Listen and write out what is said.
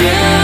you.